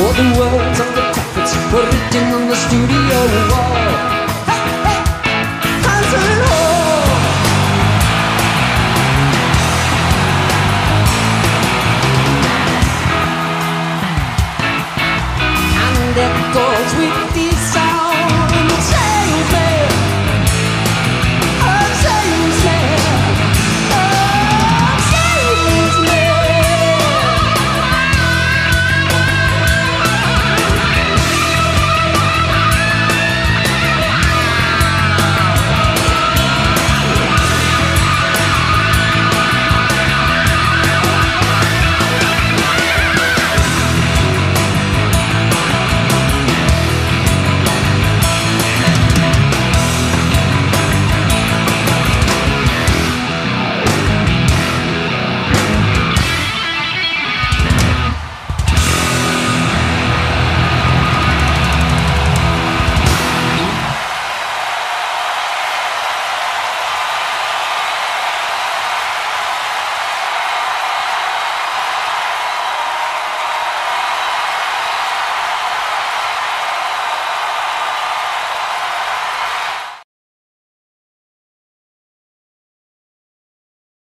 Quoting words of the prophets were written on the studio wall. Hey, hey, Hansel Hall. And it goes with